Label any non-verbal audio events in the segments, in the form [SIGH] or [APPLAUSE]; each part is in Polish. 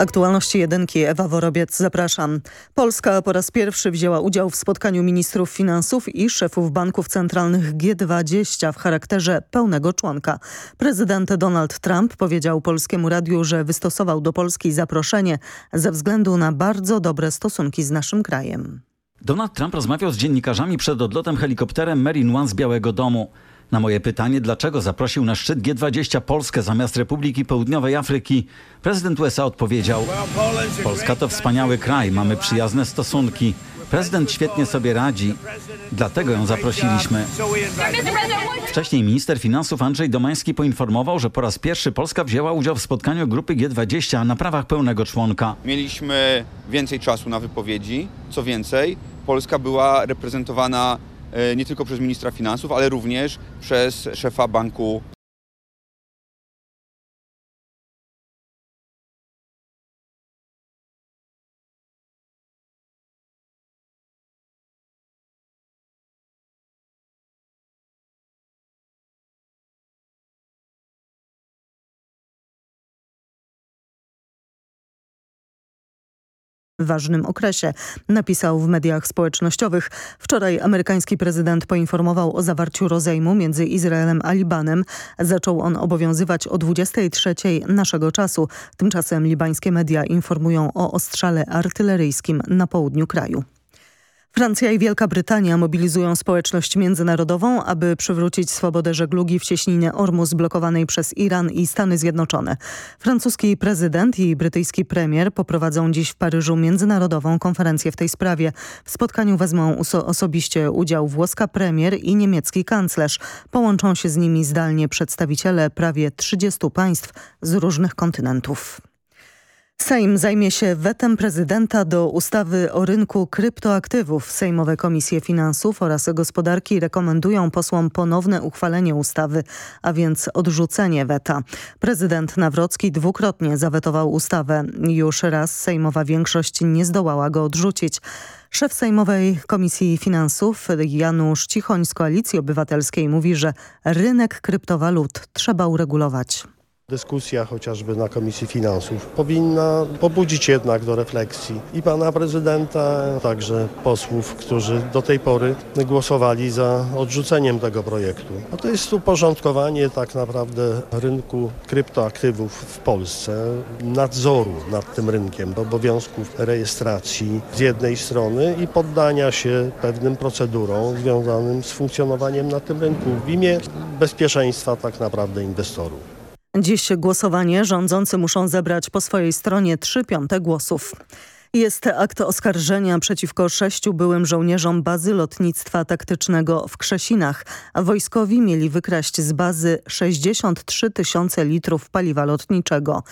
Aktualności jedynki Ewa Worobiec, zapraszam. Polska po raz pierwszy wzięła udział w spotkaniu ministrów finansów i szefów banków centralnych G20 w charakterze pełnego członka. Prezydent Donald Trump powiedział Polskiemu Radiu, że wystosował do Polski zaproszenie ze względu na bardzo dobre stosunki z naszym krajem. Donald Trump rozmawiał z dziennikarzami przed odlotem helikopterem Marine One z Białego Domu. Na moje pytanie, dlaczego zaprosił na szczyt G20 Polskę zamiast Republiki Południowej Afryki, prezydent USA odpowiedział: Polska to wspaniały kraj, mamy przyjazne stosunki. Prezydent świetnie sobie radzi, dlatego ją zaprosiliśmy. Wcześniej minister finansów Andrzej Domański poinformował, że po raz pierwszy Polska wzięła udział w spotkaniu grupy G20 na prawach pełnego członka. Mieliśmy więcej czasu na wypowiedzi, co więcej, Polska była reprezentowana nie tylko przez ministra finansów, ale również przez szefa banku ważnym okresie, napisał w mediach społecznościowych. Wczoraj amerykański prezydent poinformował o zawarciu rozejmu między Izraelem a Libanem. Zaczął on obowiązywać o 23 naszego czasu. Tymczasem libańskie media informują o ostrzale artyleryjskim na południu kraju. Francja i Wielka Brytania mobilizują społeczność międzynarodową, aby przywrócić swobodę żeglugi w cieśninie Ormus blokowanej przez Iran i Stany Zjednoczone. Francuski prezydent i brytyjski premier poprowadzą dziś w Paryżu międzynarodową konferencję w tej sprawie. W spotkaniu wezmą oso osobiście udział włoska premier i niemiecki kanclerz. Połączą się z nimi zdalnie przedstawiciele prawie 30 państw z różnych kontynentów. Sejm zajmie się wetem prezydenta do ustawy o rynku kryptoaktywów. Sejmowe Komisje Finansów oraz Gospodarki rekomendują posłom ponowne uchwalenie ustawy, a więc odrzucenie weta. Prezydent Nawrocki dwukrotnie zawetował ustawę. Już raz sejmowa większość nie zdołała go odrzucić. Szef Sejmowej Komisji Finansów Janusz Cichoń z Koalicji Obywatelskiej mówi, że rynek kryptowalut trzeba uregulować. Dyskusja chociażby na Komisji Finansów powinna pobudzić jednak do refleksji i pana prezydenta, także posłów, którzy do tej pory głosowali za odrzuceniem tego projektu. A to jest uporządkowanie tak naprawdę rynku kryptoaktywów w Polsce, nadzoru nad tym rynkiem, obowiązków rejestracji z jednej strony i poddania się pewnym procedurom związanym z funkcjonowaniem na tym rynku w imię bezpieczeństwa tak naprawdę inwestorów. Dziś głosowanie rządzący muszą zebrać po swojej stronie 3 piąte głosów. Jest akt oskarżenia przeciwko sześciu byłym żołnierzom bazy lotnictwa taktycznego w Krzesinach. Wojskowi mieli wykraść z bazy 63 tysiące litrów paliwa lotniczego.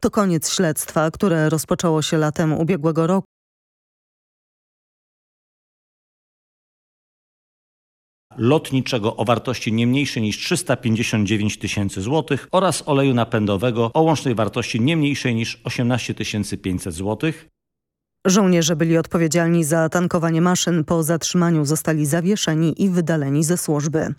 To koniec śledztwa, które rozpoczęło się latem ubiegłego roku. Lotniczego o wartości nie mniejszej niż 359 tysięcy złotych oraz oleju napędowego o łącznej wartości nie mniejszej niż 18 500 złotych. Żołnierze byli odpowiedzialni za tankowanie maszyn. Po zatrzymaniu zostali zawieszeni i wydaleni ze służby.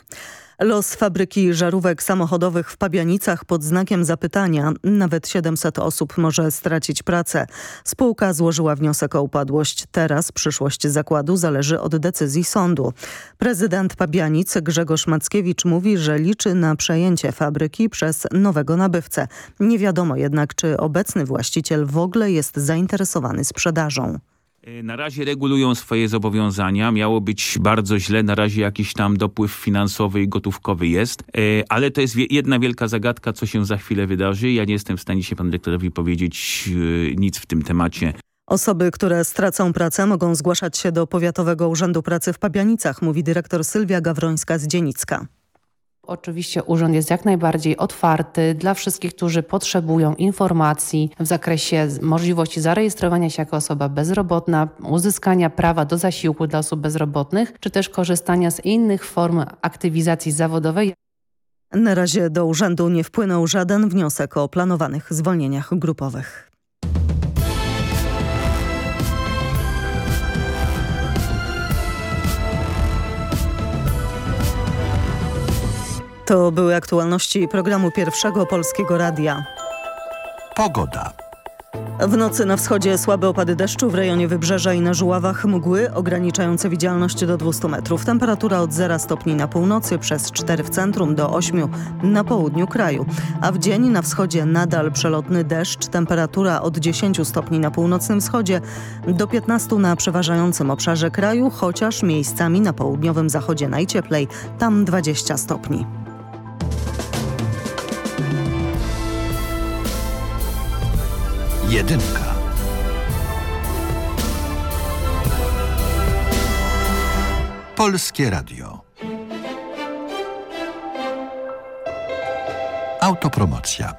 Los fabryki żarówek samochodowych w Pabianicach pod znakiem zapytania. Nawet 700 osób może stracić pracę. Spółka złożyła wniosek o upadłość. Teraz przyszłość zakładu zależy od decyzji sądu. Prezydent Pabianic Grzegorz Mackiewicz mówi, że liczy na przejęcie fabryki przez nowego nabywcę. Nie wiadomo jednak, czy obecny właściciel w ogóle jest zainteresowany sprzedażą. Na razie regulują swoje zobowiązania. Miało być bardzo źle. Na razie jakiś tam dopływ finansowy i gotówkowy jest. Ale to jest jedna wielka zagadka, co się za chwilę wydarzy. Ja nie jestem w stanie się panu dyrektorowi powiedzieć nic w tym temacie. Osoby, które stracą pracę mogą zgłaszać się do Powiatowego Urzędu Pracy w Pabianicach, mówi dyrektor Sylwia Gawrońska z Dzienicka. Oczywiście urząd jest jak najbardziej otwarty dla wszystkich, którzy potrzebują informacji w zakresie możliwości zarejestrowania się jako osoba bezrobotna, uzyskania prawa do zasiłku dla osób bezrobotnych, czy też korzystania z innych form aktywizacji zawodowej. Na razie do urzędu nie wpłynął żaden wniosek o planowanych zwolnieniach grupowych. To były aktualności programu Pierwszego Polskiego Radia. Pogoda. W nocy na wschodzie słabe opady deszczu, w rejonie Wybrzeża i na Żuławach mgły ograniczające widzialność do 200 metrów. Temperatura od 0 stopni na północy, przez 4 w centrum do 8 na południu kraju. A w dzień na wschodzie nadal przelotny deszcz, temperatura od 10 stopni na północnym wschodzie do 15 na przeważającym obszarze kraju, chociaż miejscami na południowym zachodzie najcieplej, tam 20 stopni. Jedynka. Polskie Radio. Autopromocja.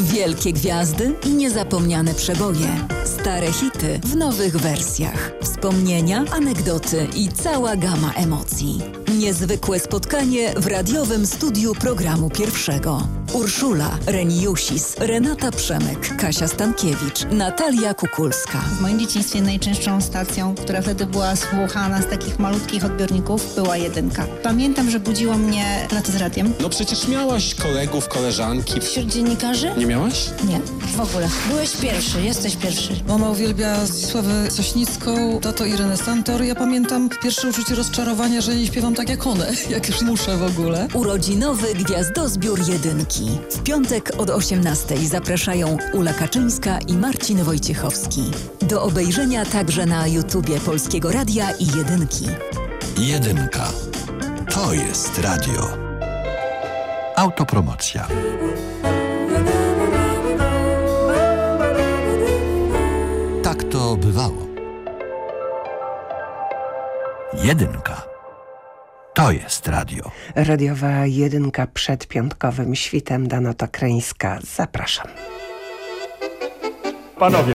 Wielkie gwiazdy i niezapomniane przeboje. Stare hity w nowych wersjach. Wspomnienia, anegdoty i cała gama emocji. Niezwykłe spotkanie w radiowym studiu programu pierwszego. Urszula, Reniusis, Renata Przemek, Kasia Stankiewicz, Natalia Kukulska. W moim dzieciństwie najczęstszą stacją, która wtedy była słuchana z takich malutkich odbiorników, była jedynka. Pamiętam, że budziło mnie lato z radiem. No przecież miałaś kolegów, koleżanki. Wśród dziennikarzy? Nie miałaś? Nie, w ogóle. Byłeś pierwszy, jesteś pierwszy. Mama uwielbia Zdzisławę Sośnicką, tato Irenę Santor. Ja pamiętam pierwsze uczucie rozczarowania, że nie śpiewam tak jak one, [LAUGHS] jak już muszę w ogóle. Urodzinowy Gwiazdozbiór Jedynki. W piątek od 18 zapraszają Ula Kaczyńska i Marcin Wojciechowski. Do obejrzenia także na YouTubie Polskiego Radia i Jedynki. Jedynka. To jest radio. Autopromocja. Tak to bywało. Jedynka. To jest radio. Radiowa jedynka przed piątkowym świtem Danota Kreńska. Zapraszam. Panowie.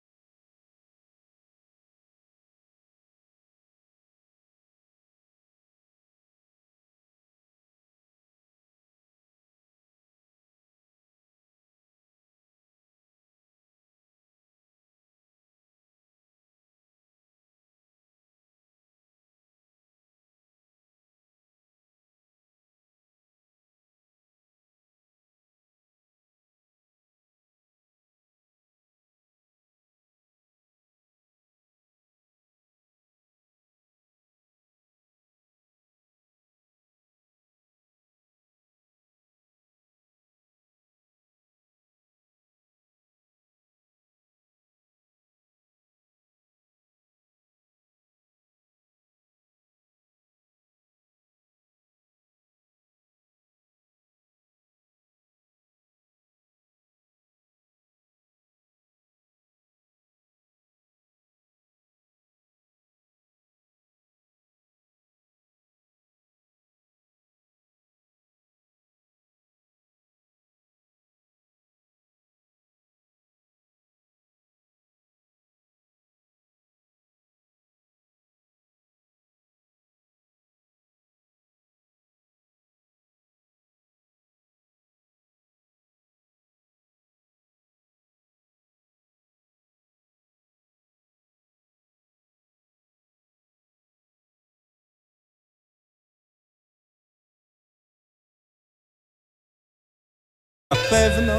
Pewno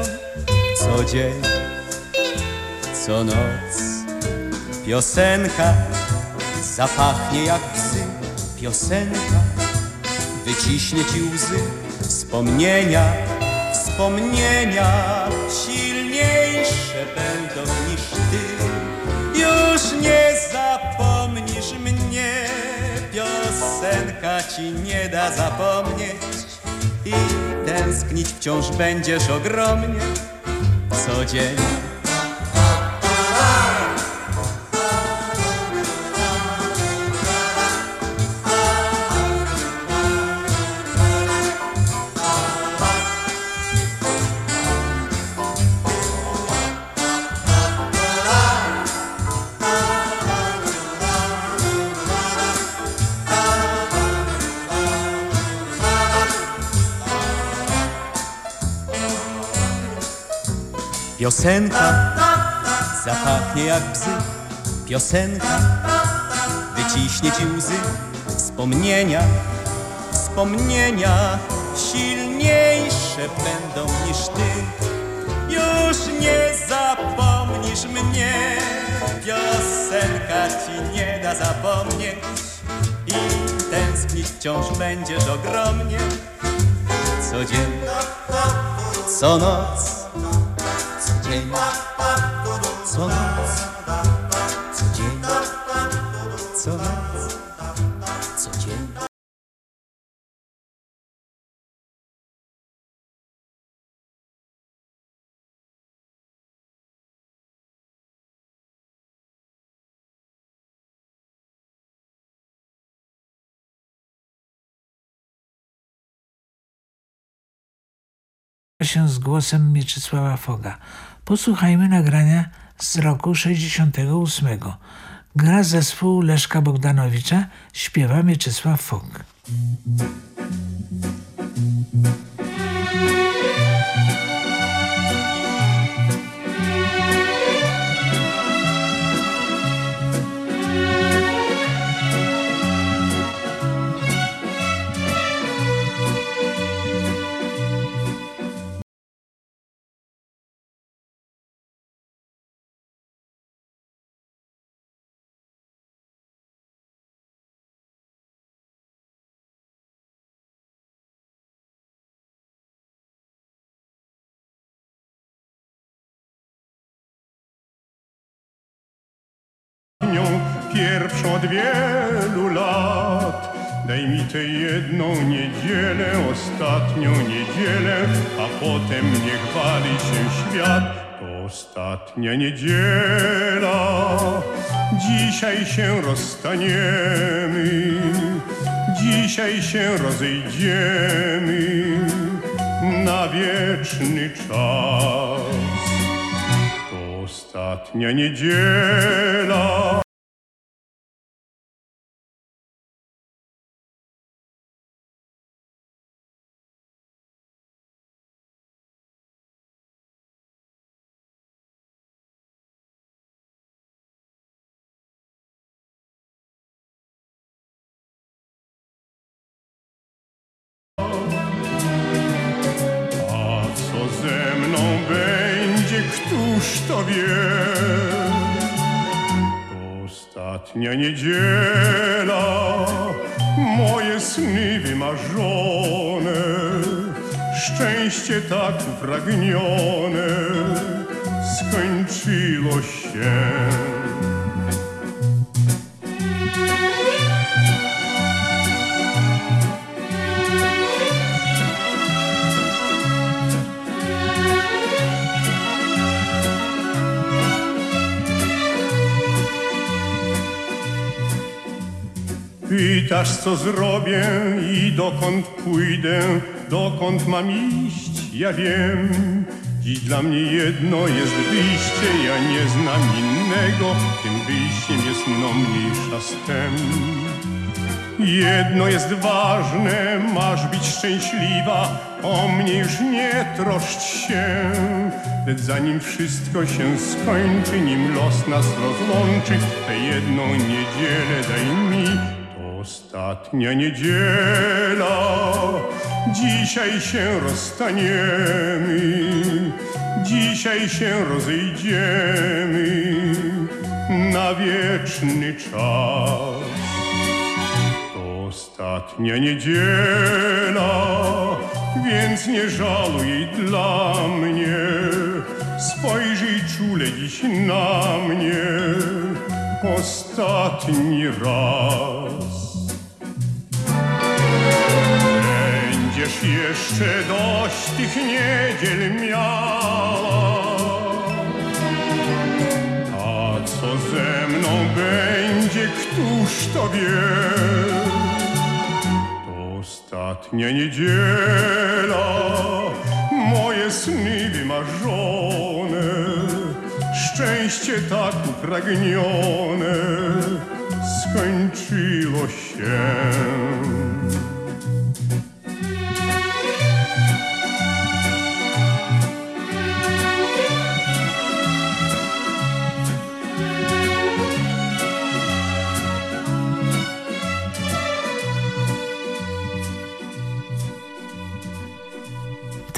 co dzień, co noc. Piosenka zapachnie jak psy. Piosenka wyciśnie ci łzy. Wspomnienia, wspomnienia Silniejsze będą niż ty. Już nie zapomnisz mnie. Piosenka ci nie da zapomnieć i tęsknić wciąż będziesz ogromnie co dzień. Piosenka. Zapachnie jak bzy Piosenka. Wyciśnie ci łzy Wspomnienia, wspomnienia. Silniejsze będą niż ty. Już nie zapomnisz mnie, piosenka ci nie da zapomnieć. I tęsknić wciąż będziesz ogromnie. Dzień, co noc, się z głosem Mieczysława Foga. Posłuchajmy nagrania z roku 68. Gra zespół Leszka Bogdanowicza, śpiewa Mieczysław Fog. Pierwszą od wielu lat. Daj mi tę jedną niedzielę, ostatnią niedzielę, a potem niech wali się świat. To ostatnia niedziela, dzisiaj się rozstaniemy, dzisiaj się rozejdziemy na wieczny czas. To ostatnia niedziela. Ostatnia niedziela, moje sny wymarzone, szczęście tak upragnione, skończyło się. Pytasz, co zrobię i dokąd pójdę, dokąd mam iść, ja wiem. Dziś dla mnie jedno jest wyjście, ja nie znam innego, tym wyjściem jest mną mniejsza stem. Jedno jest ważne, masz być szczęśliwa, o mnie już nie troszcz się. Lecz zanim wszystko się skończy, nim los nas rozłączy, tę jedną niedzielę daj mi, ostatnia niedziela. Dzisiaj się rozstaniemy, dzisiaj się rozejdziemy na wieczny czas. To ostatnia niedziela, więc nie żaluj dla mnie. Spojrzyj czule dziś na mnie ostatni raz. Jeszcze dość tych niedziel miała. A co ze mną będzie, któż to wie? To ostatnia niedziela, moje sny wymarzone, szczęście tak upragnione, skończyło się.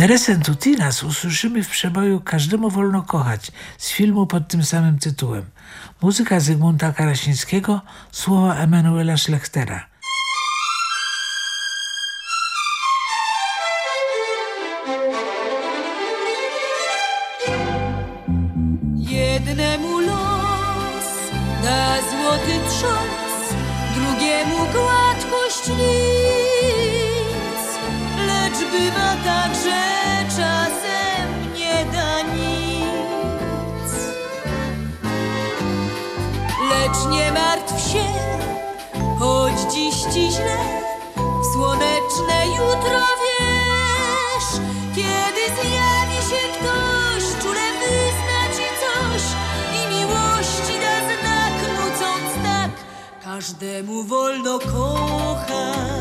Teresę Tutinas usłyszymy w przeboju Każdemu wolno kochać z filmu pod tym samym tytułem. Muzyka Zygmunta Karasińskiego, słowa Emanuela Schlechtera. Źle, w słoneczne jutro wiesz, kiedy zjawi się ktoś, czule wyzna ci coś i miłości da znak, nucąc tak, każdemu wolno kochać,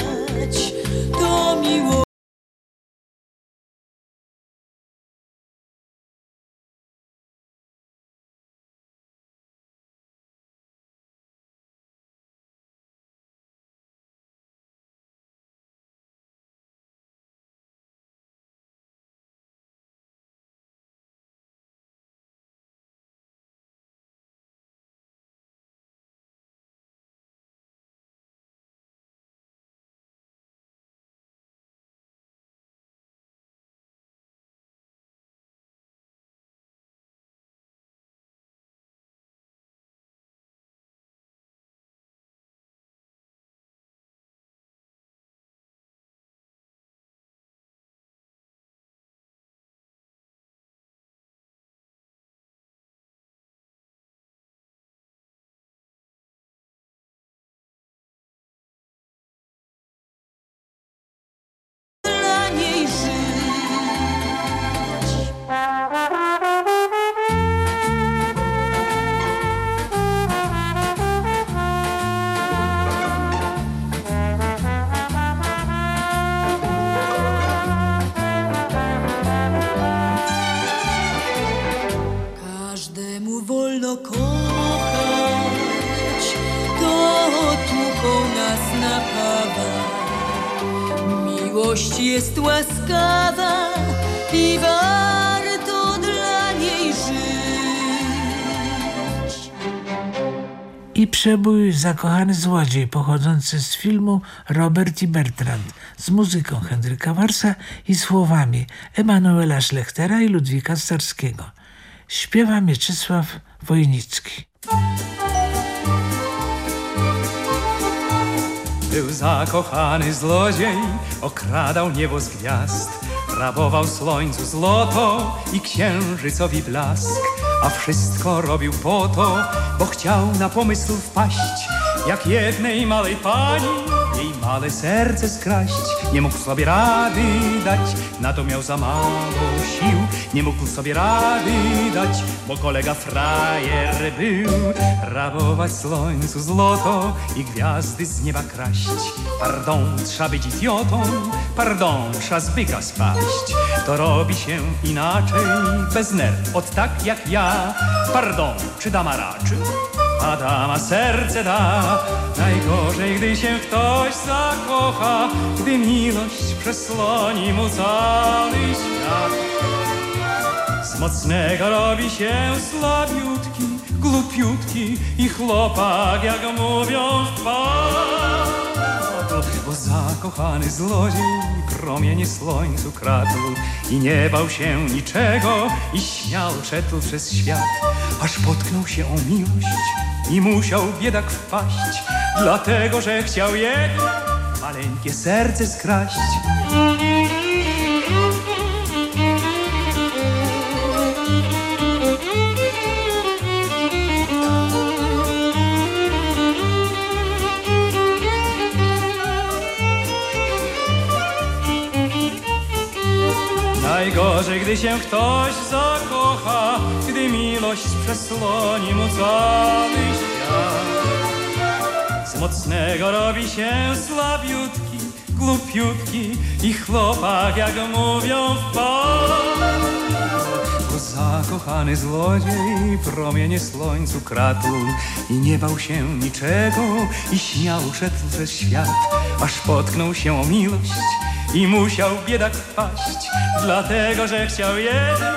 to miłość. Przebój Zakochany Złodziej pochodzący z filmu Robert i Bertrand z muzyką Henryka Warsa i słowami Emanuela Schlechtera i Ludwika Starskiego. Śpiewa Mieczysław Wojnicki. Był zakochany zlodziej, okradał niebo z gwiazd, rabował słońcu złoto i księżycowi blask, a wszystko robił po to, bo chciał na pomysł wpaść, jak jednej małej pani jej małe serce skraść. Nie mógł sobie rady dać, na to miał za mało sił, nie mógł sobie rady dać, bo kolega frajer był. Rabować słońcu złoto i gwiazdy z nieba kraść. Pardon, trzeba być idiotą, pardon, trzeba z byka spaść. To robi się inaczej, bez nerw, od tak jak ja. Pardon, czy dama raczy? A dama serce da. Najgorzej, gdy się ktoś zakocha, gdy miłość przesłoni mu cały świat. Z mocnego robi się słabiutki, głupiutki i chłopak, jak mówią wpadł. Bo zakochany zlodziej promienie słońcu kradł i nie bał się niczego i śmiał szedł przez świat, aż potknął się o miłość i musiał biedak wpaść, dlatego że chciał jego maleńkie serce skraść. Najgorzej, gdy się ktoś zakocha, gdy miłość przesłoni mu cały mocnego robi się słabiutki, głupiutki i chłopak, jak mówią wpadł. Bo zakochany złodziej promienie słońcu kradł i nie bał się niczego i śmiał szedł przez świat, aż potknął się o miłość i musiał biedak wpaść, dlatego że chciał jedno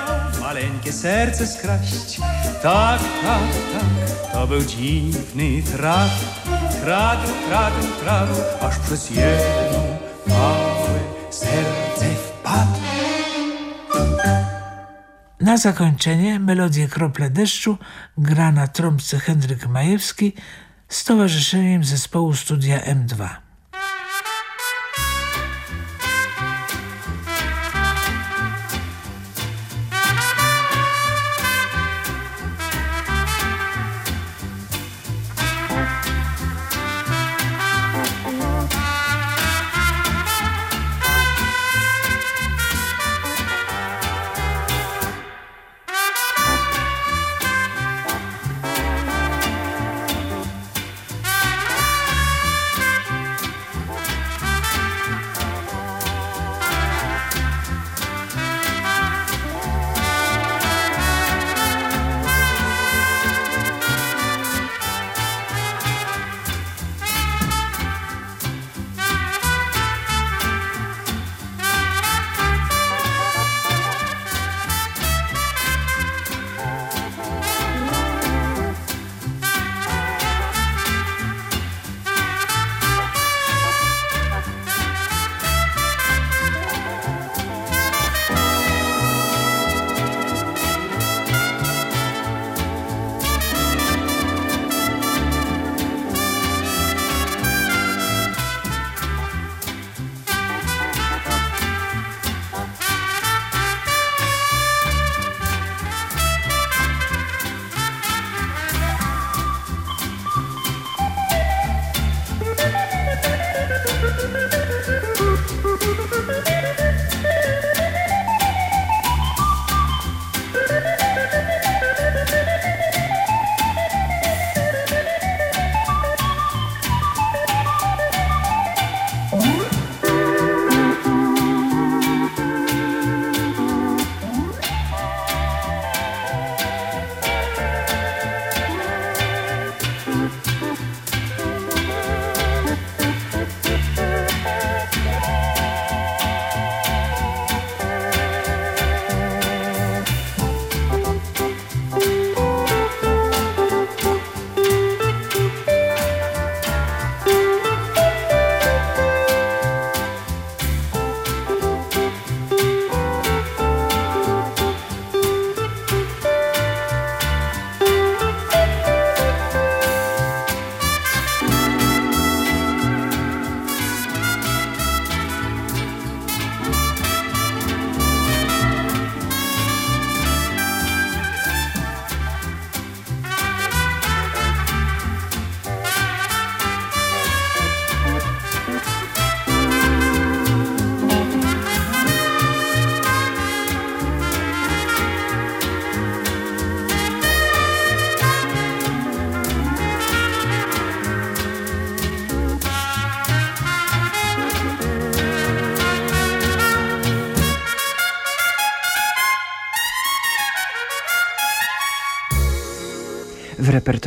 maleńkie serce skraść. Tak, tak, tak, to był dziwny traf, kradł, kradł, kradł, aż przez jedno małe serce wpadł. Na zakończenie melodię Krople deszczu gra na trąbce Henryk Majewski z towarzyszeniem zespołu studia M2.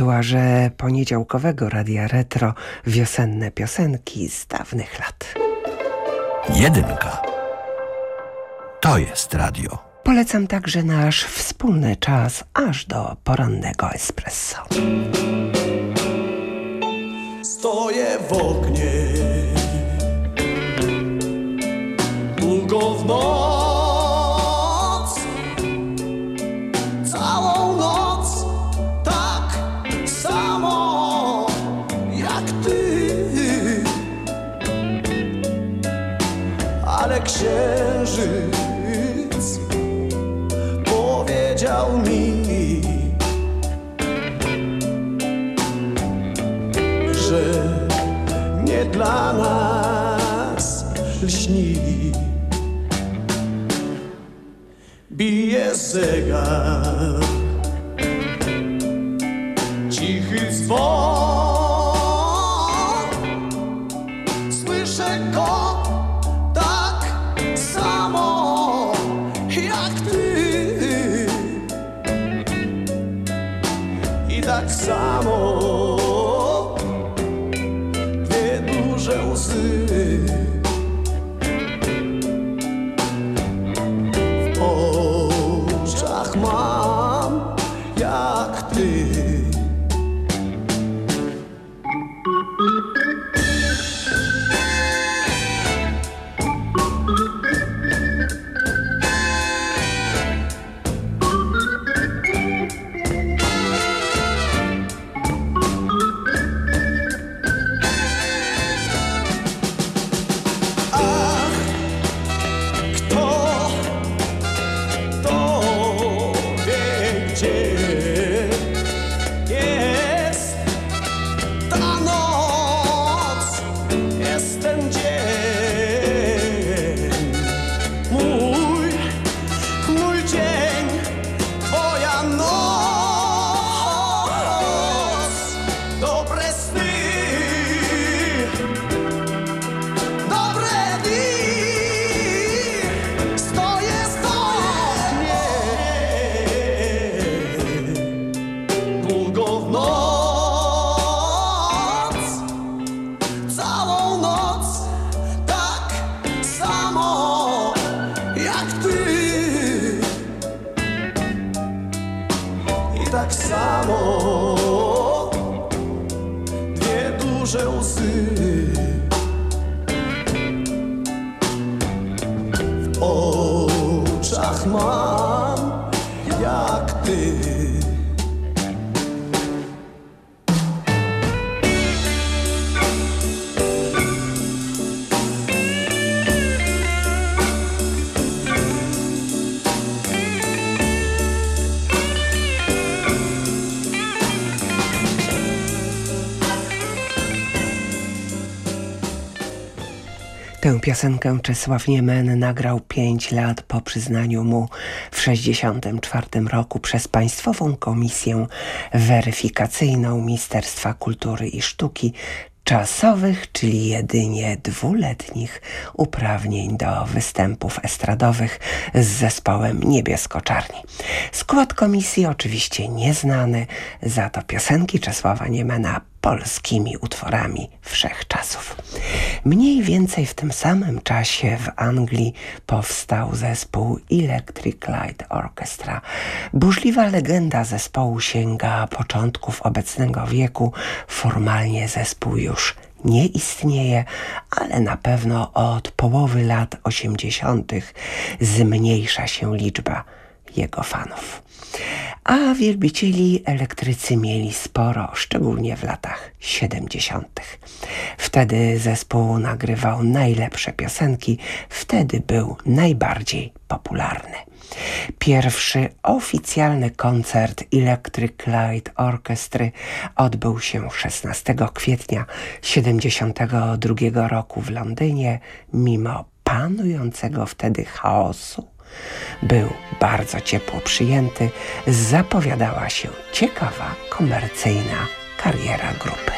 Repertuarze poniedziałkowego Radia Retro wiosenne piosenki z dawnych lat. Jedynka. To jest radio. Polecam także nasz wspólny czas aż do porannego espresso. Stoję w oknie Długo w noc Ale księżyc Powiedział mi że nie dla nas lśni. Bije zegar, cichy dzwon, Piosenkę Czesław Niemen nagrał 5 lat po przyznaniu mu w 1964 roku przez Państwową Komisję Weryfikacyjną Ministerstwa Kultury i Sztuki czasowych, czyli jedynie dwuletnich uprawnień do występów estradowych z zespołem Niebiesko-Czarni. Skład komisji oczywiście nieznany, za to piosenki Czesława Niemena polskimi utworami wszechczasów. Mniej więcej w tym samym czasie w Anglii powstał zespół Electric Light Orchestra. Burzliwa legenda zespołu sięga początków obecnego wieku. Formalnie zespół już nie istnieje, ale na pewno od połowy lat 80. zmniejsza się liczba jego fanów. A wielbicieli elektrycy mieli sporo, szczególnie w latach 70. Wtedy zespół nagrywał najlepsze piosenki, wtedy był najbardziej popularny. Pierwszy oficjalny koncert Electric Light Orchestry odbył się 16 kwietnia 72 roku w Londynie, mimo panującego wtedy chaosu był bardzo ciepło przyjęty, zapowiadała się ciekawa, komercyjna kariera grupy.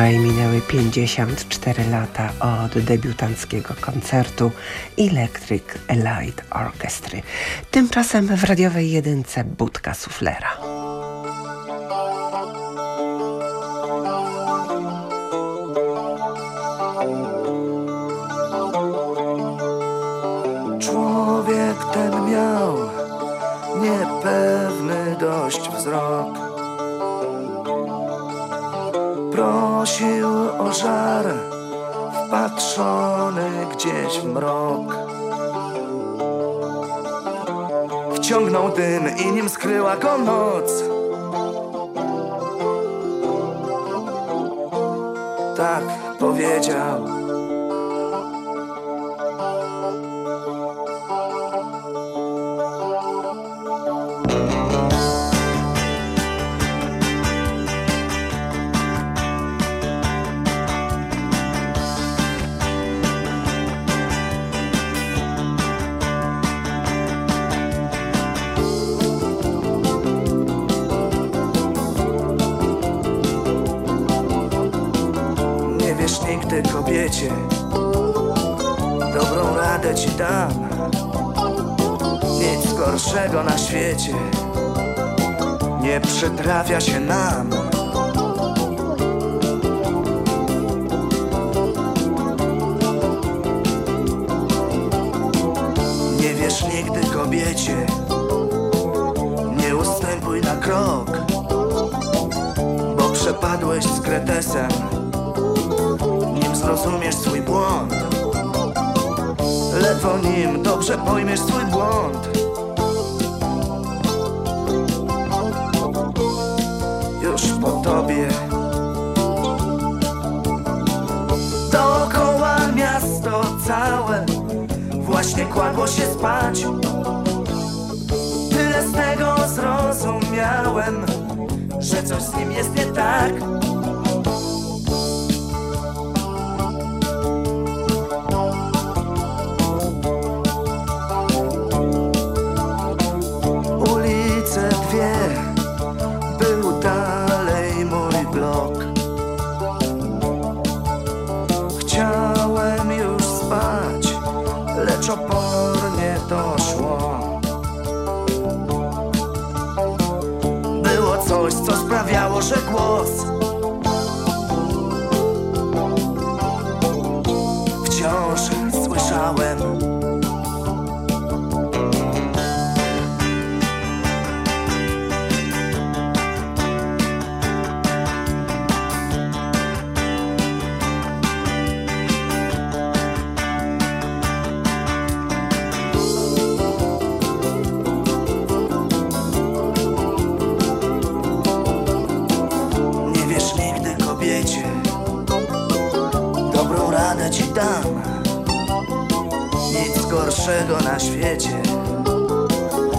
Wczoraj minęły 54 lata od debiutanckiego koncertu Electric Light Orchestry. Tymczasem w radiowej jedynce budka suflera. Człowiek ten miał niepewny dość wzrok ożarę Wpatrzony gdzieś w mrok. Wciągnął dym i nim skryła go noc Tak powiedział. Świecie Nie przytrafia się nam Nie wiesz nigdy kobiecie Nie ustępuj na krok Bo przepadłeś z kretesem nim zrozumiesz swój błąd. Ledwo nim dobrze pojmiesz swój błąd. Już po tobie. Dookoła miasto całe właśnie kładło się spać. Tyle z tego zrozumiałem, że coś z nim jest nie tak. Ulice dwie, lecz opornie to szło. Było coś, co sprawiało, że głos Nic gorszego na świecie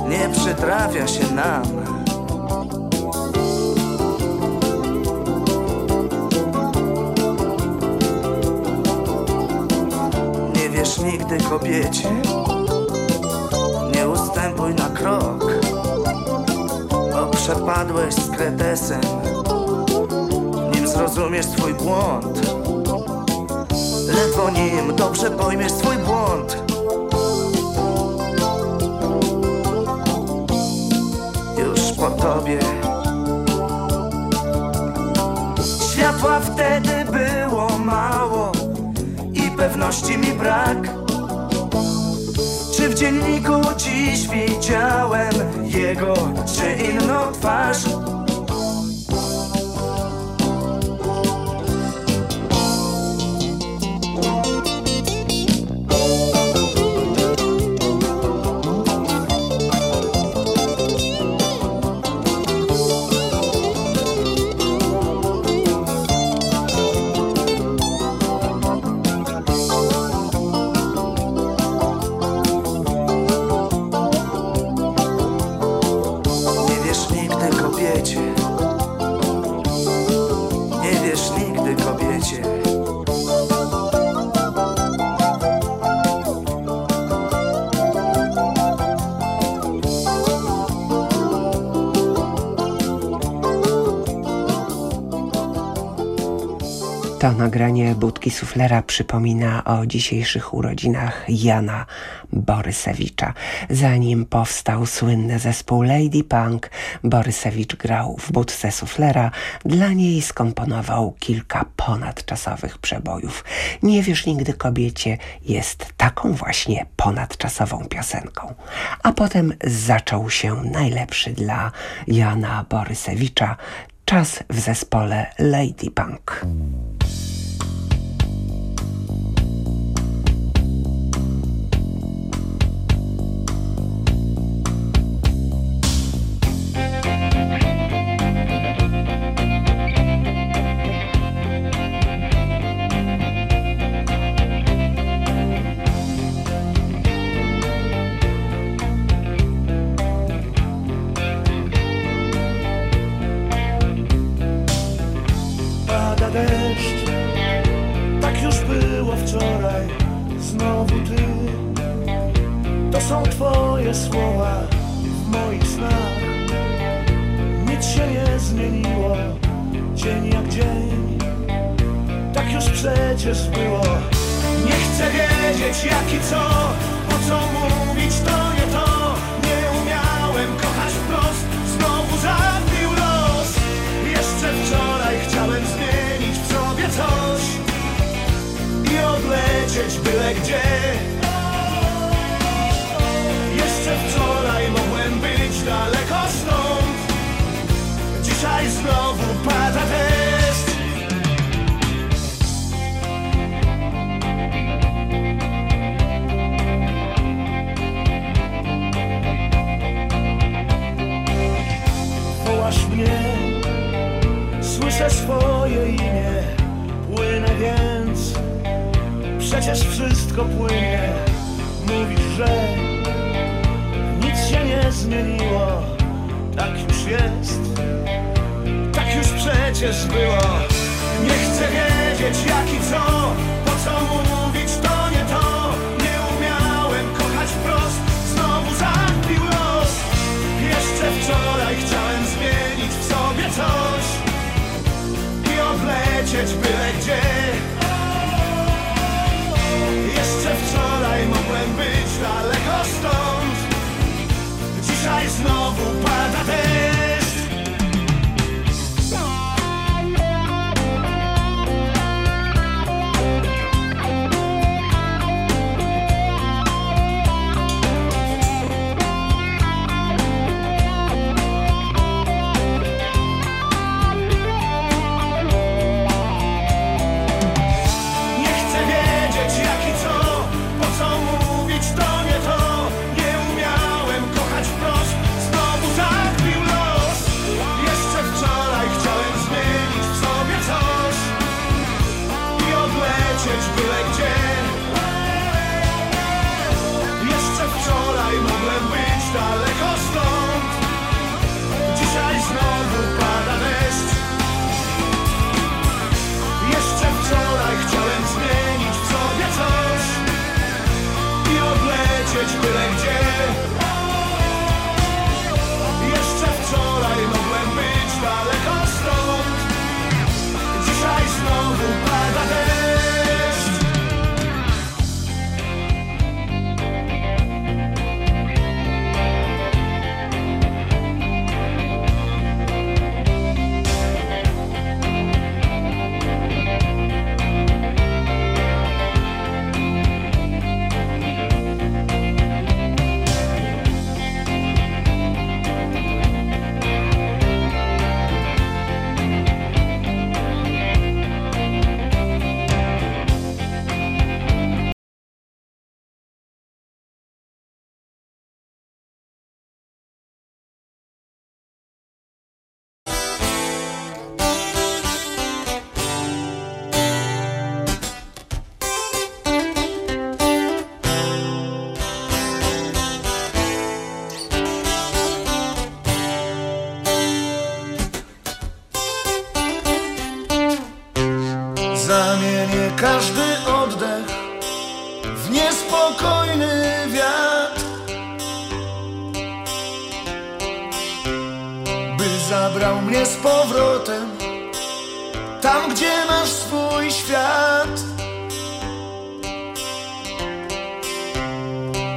Nie przytrafia się nam Nie wiesz nigdy kobiecie Nie ustępuj na krok Bo przepadłeś z kretesem nim zrozumiesz swój błąd. Ledwo nim dobrze pojmiesz swój błąd. Już po tobie. Światła wtedy było mało i pewności mi brak. Czy w dzienniku dziś widziałem jego czy inną twarz? Budki Suflera przypomina o dzisiejszych urodzinach Jana Borysewicza. Zanim powstał słynny zespół Lady Punk, Borysewicz grał w Budce Suflera. Dla niej skomponował kilka ponadczasowych przebojów. Nie wiesz nigdy kobiecie jest taką właśnie ponadczasową piosenką. A potem zaczął się najlepszy dla Jana Borysewicza czas w zespole Lady Punk. mnie z powrotem Tam, gdzie masz swój świat.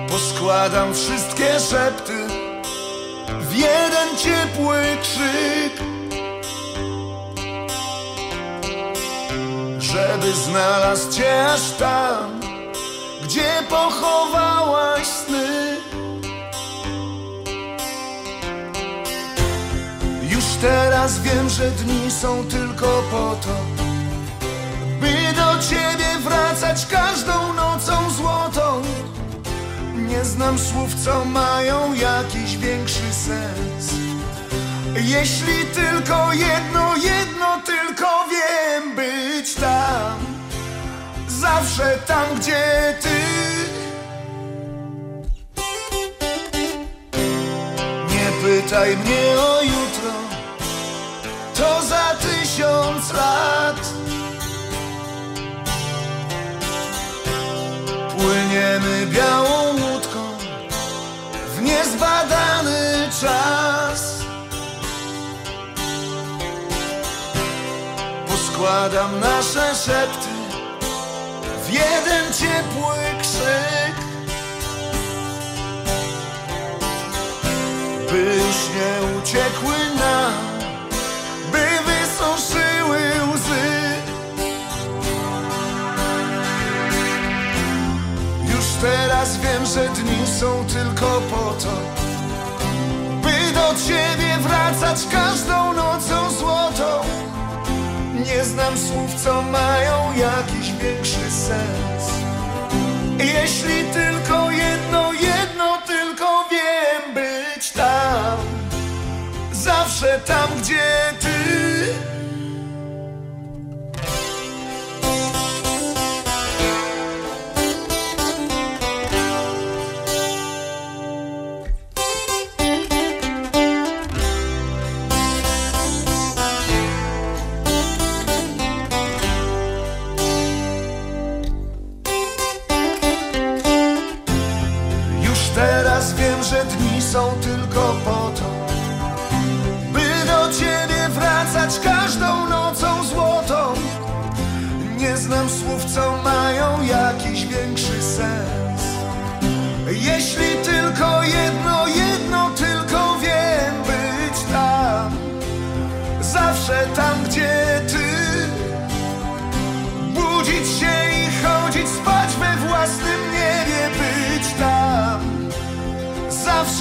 Poskładam wszystkie szepty W jeden ciepły krzyk Żeby znalazł cię aż tam Gdzie pochowałaś Teraz wiem, że dni są tylko po to, by do ciebie wracać każdą nocą złotą. Nie znam słów, co mają jakiś większy sens. Jeśli tylko jedno, jedno tylko wiem być tam. Zawsze tam, gdzie ty. Nie pytaj mnie o jutro to za tysiąc lat. Płyniemy białą łódką w niezbadany czas. Poskładam nasze szepty w jeden ciepły krzyk. Byś nie uciekły na są tylko po to, by do ciebie wracać każdą nocą złotą. Nie znam słów, co mają jakiś większy sens. Jeśli tylko jedno, jedno tylko wiem być tam, zawsze tam, gdzie ty.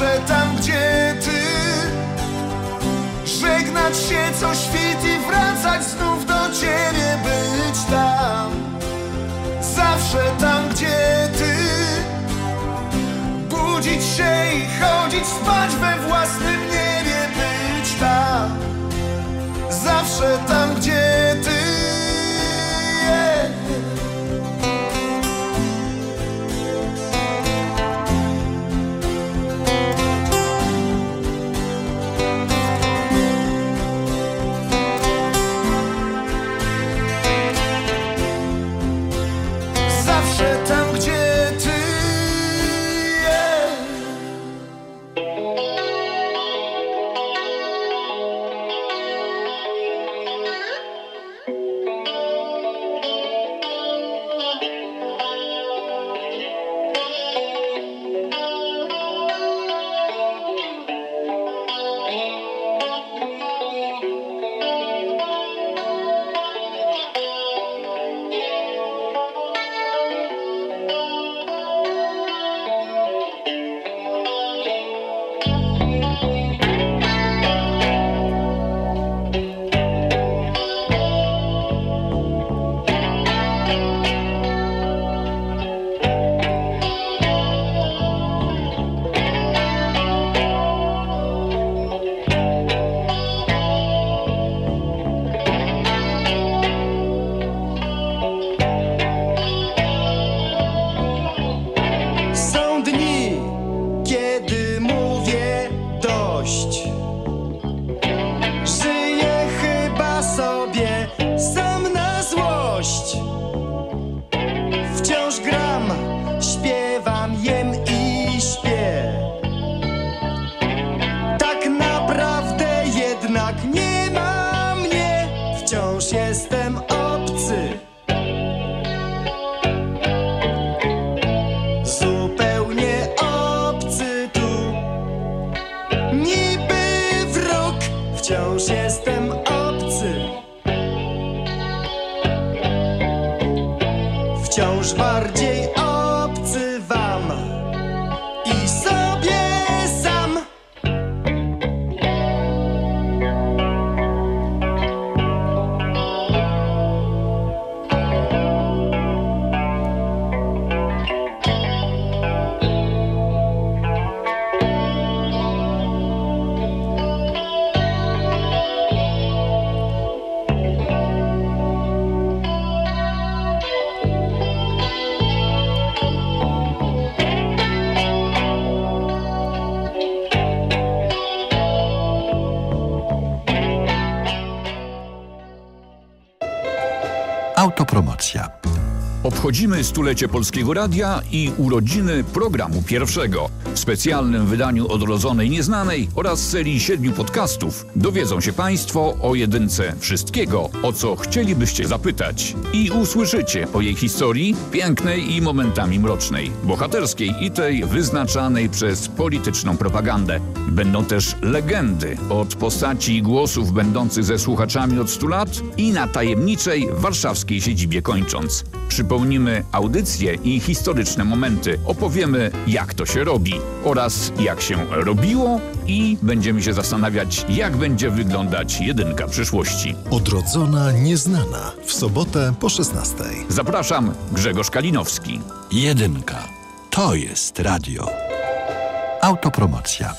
Zawsze tam, gdzie ty. Żegnać się co świt i wracać znów do ciebie, być tam, zawsze tam, gdzie ty. Budzić się i chodzić spać we własnym niebie, być tam, zawsze tam, Obchodzimy stulecie Polskiego Radia i urodziny programu pierwszego. W specjalnym wydaniu Odrodzonej Nieznanej oraz serii siedmiu podcastów dowiedzą się Państwo o jedynce wszystkiego, o co chcielibyście zapytać. I usłyszycie o jej historii, pięknej i momentami mrocznej, bohaterskiej i tej wyznaczanej przez polityczną propagandę. Będą też legendy od postaci i głosów będących ze słuchaczami od 100 lat i na tajemniczej warszawskiej siedzibie kończąc. Przypomnimy audycje i historyczne momenty. Opowiemy, jak to się robi oraz jak się robiło i będziemy się zastanawiać, jak będzie wyglądać jedynka przyszłości. Odrodzona nieznana w sobotę po 16. Zapraszam, Grzegorz Kalinowski. Jedynka. To jest radio. Autopromocja.